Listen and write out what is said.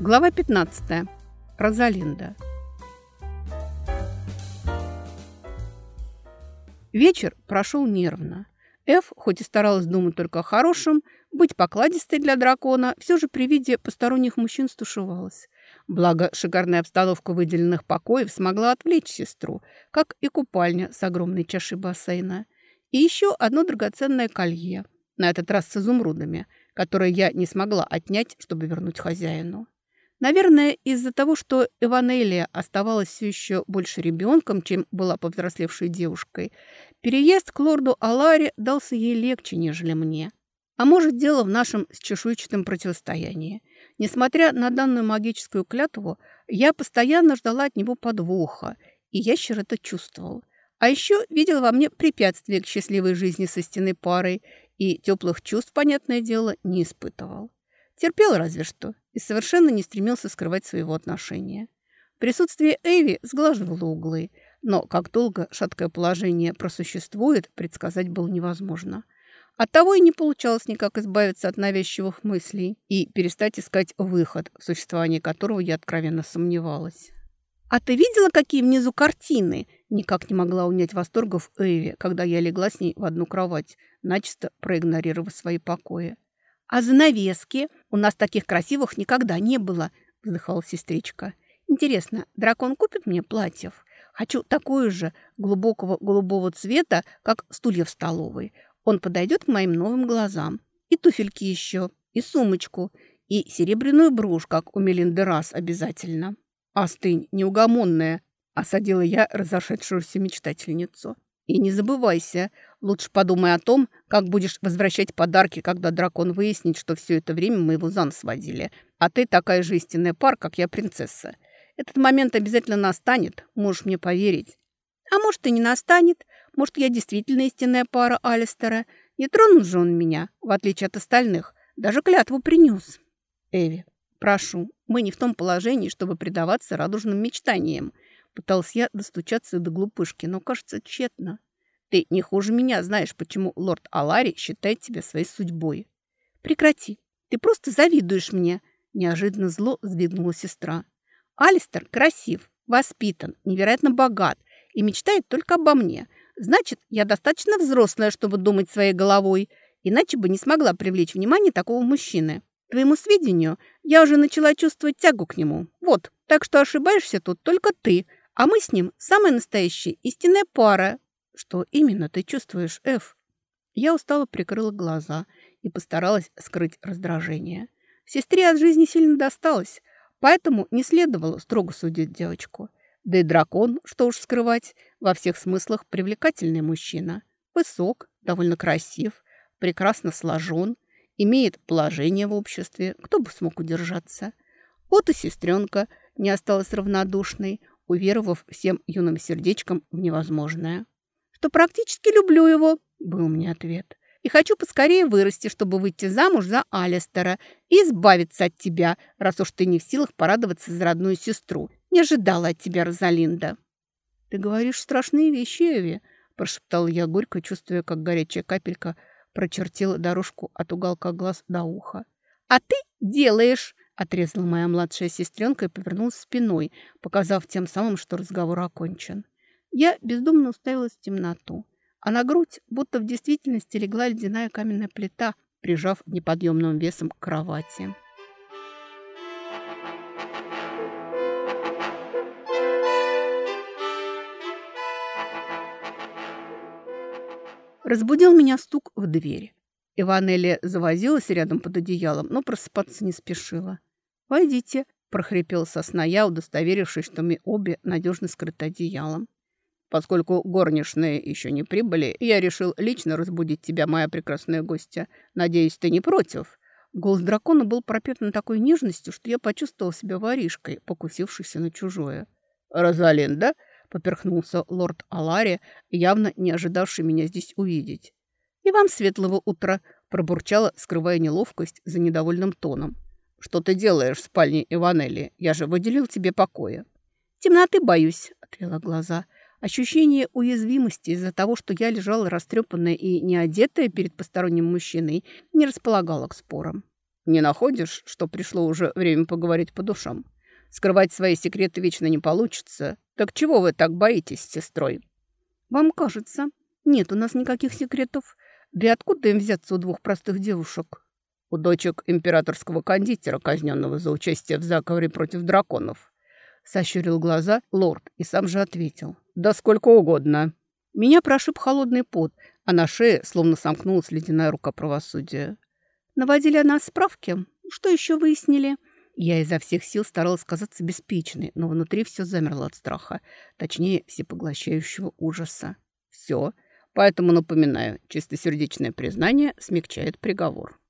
Глава 15. Розалинда. Вечер прошел нервно. Эф, хоть и старалась думать только о хорошем, быть покладистой для дракона, все же при виде посторонних мужчин стушевалась. Благо, шикарная обстановка выделенных покоев смогла отвлечь сестру, как и купальня с огромной чашей бассейна. И еще одно драгоценное колье, на этот раз с изумрудами, которое я не смогла отнять, чтобы вернуть хозяину. Наверное, из-за того, что Эванелия оставалась все еще больше ребенком, чем была повзрослевшей девушкой, переезд к лорду Аларе дался ей легче, нежели мне. А может, дело в нашем с чешуйчатым противостоянии. Несмотря на данную магическую клятву, я постоянно ждала от него подвоха, и ящер это чувствовал. А еще видел во мне препятствие к счастливой жизни со стены парой и теплых чувств, понятное дело, не испытывал. Терпел разве что и совершенно не стремился скрывать своего отношения. Присутствие Эви сглаживало углы, но как долго шаткое положение просуществует, предсказать было невозможно. Оттого и не получалось никак избавиться от навязчивых мыслей и перестать искать выход, в существовании которого я откровенно сомневалась. «А ты видела, какие внизу картины?» Никак не могла унять восторгов Эви, когда я легла с ней в одну кровать, начисто проигнорировав свои покои. «А занавески? У нас таких красивых никогда не было», – вздыхала сестричка. «Интересно, дракон купит мне платьев? Хочу такое же глубокого голубого цвета, как стулья в столовой. Он подойдет к моим новым глазам. И туфельки еще, и сумочку, и серебряную брошь, как у Мелинды Рас обязательно. Остынь, неугомонная, осадила я разошедшуюся мечтательницу. И не забывайся, лучше подумай о том, как будешь возвращать подарки, когда дракон выяснит, что все это время мы его за нос водили. А ты такая же истинная пар, как я принцесса. Этот момент обязательно настанет, можешь мне поверить. А может, и не настанет. Может, я действительно истинная пара Алистера. Не тронул же он меня, в отличие от остальных. Даже клятву принес. Эви, прошу, мы не в том положении, чтобы предаваться радужным мечтаниям. Пытался я достучаться до глупышки, но, кажется, тщетно. Ты не хуже меня знаешь, почему лорд Алари считает тебя своей судьбой. Прекрати. Ты просто завидуешь мне. Неожиданно зло сдвинула сестра. Алистер красив, воспитан, невероятно богат и мечтает только обо мне. Значит, я достаточно взрослая, чтобы думать своей головой, иначе бы не смогла привлечь внимание такого мужчины. Твоему сведению, я уже начала чувствовать тягу к нему. Вот, так что ошибаешься тут только ты, а мы с ним самая настоящая истинная пара. Что именно ты чувствуешь, Эф? Я устало прикрыла глаза и постаралась скрыть раздражение. Сестре от жизни сильно досталось, поэтому не следовало строго судить девочку. Да и дракон, что уж скрывать, во всех смыслах привлекательный мужчина. Высок, довольно красив, прекрасно сложен, имеет положение в обществе, кто бы смог удержаться. Вот и сестренка не осталась равнодушной, уверовав всем юным сердечком в невозможное. «Что практически люблю его», — был мне ответ. «И хочу поскорее вырасти, чтобы выйти замуж за Алистера и избавиться от тебя, раз уж ты не в силах порадоваться за родную сестру. Не ожидала от тебя, Розалинда». «Ты говоришь страшные вещи, Эви», — прошептала я горько, чувствуя, как горячая капелька прочертила дорожку от уголка глаз до уха. «А ты делаешь!» Отрезала моя младшая сестренка и повернулась спиной, показав тем самым, что разговор окончен. Я бездумно уставилась в темноту, а на грудь будто в действительности легла ледяная каменная плита, прижав неподъемным весом к кровати. Разбудил меня стук в дверь. Иванелия завозилась рядом под одеялом, но просыпаться не спешила. «Войдите», – прохрипел сосна я, удостоверившись, что мы обе надежно скрыты одеялом. «Поскольку горничные еще не прибыли, я решил лично разбудить тебя, моя прекрасная гостья. Надеюсь, ты не против?» Голос дракона был пропитан такой нежностью, что я почувствовал себя воришкой, покусившейся на чужое. «Розалинда?» – поперхнулся лорд Алари, явно не ожидавший меня здесь увидеть. «И вам светлого утра!» – пробурчала, скрывая неловкость за недовольным тоном. «Что ты делаешь в спальне Иванелли? Я же выделил тебе покоя». «Темноты боюсь», — отвела глаза. Ощущение уязвимости из-за того, что я лежала растрепанная и неодетая перед посторонним мужчиной, не располагало к спорам. Не находишь, что пришло уже время поговорить по душам? Скрывать свои секреты вечно не получится. Так чего вы так боитесь сестрой?» «Вам кажется. Нет у нас никаких секретов. Да и откуда им взяться у двух простых девушек?» «У дочек императорского кондитера, казненного за участие в заговоре против драконов». Сощурил глаза лорд и сам же ответил. «Да сколько угодно». Меня прошиб холодный пот, а на шее словно сомкнулась ледяная рука правосудия. Наводили о нас справки? Что еще выяснили? Я изо всех сил старалась казаться беспечной, но внутри все замерло от страха, точнее, всепоглощающего ужаса. Все. Поэтому напоминаю, чистосердечное признание смягчает приговор.